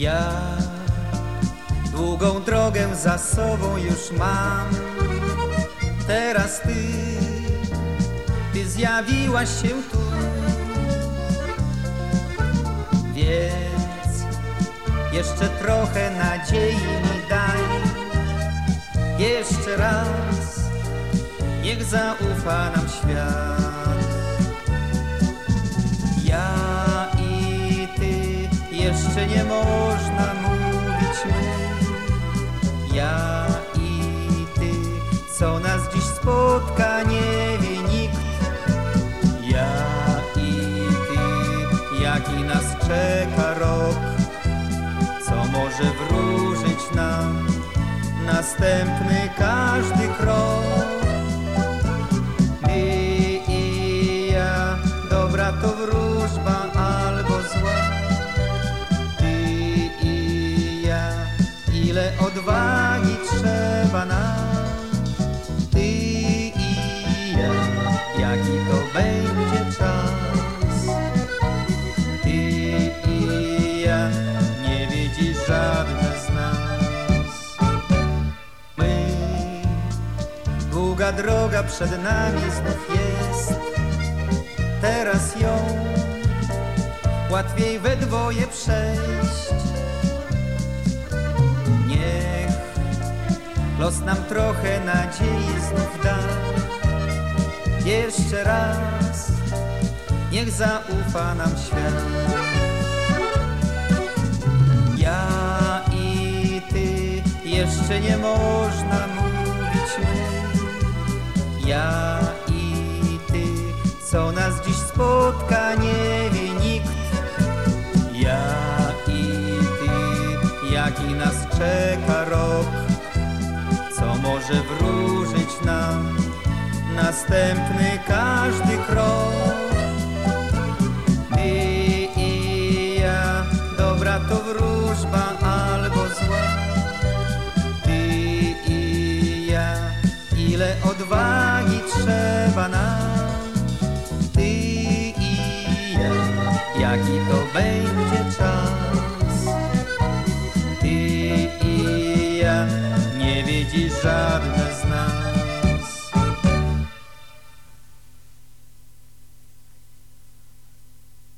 Ja długą drogę za sobą już mam. Teraz ty, ty zjawiłaś się tu. Więc jeszcze trochę nadziei mi daj. Jeszcze raz, niech zaufa nam świat. Jeszcze nie można mówić my. Ja i ty, co nas dziś spotka, nie wie nikt. Ja i ty, jaki nas czeka rok, co może wróżyć nam następny każdy jaki to będzie czas. Ty i ja, nie wiedzi żadne z nas. My, długa droga przed nami znów jest. Teraz ją łatwiej we dwoje przejść. Niech los nam trochę nadziei znów da. Jeszcze raz, niech zaufa nam świat. Ja i ty, jeszcze nie można mówić my. Ja i ty, co nas dziś spotka, nie wie nikt. Ja i ty, jaki nas czeka rok, co może wróżyć nam następny każdy krok. Ty i ja, dobra to wróżba albo zła. Ty i ja, ile odwagi trzeba nam. Ty i ja, jaki to będzie czas. Ty i ja, nie wiedzi żadne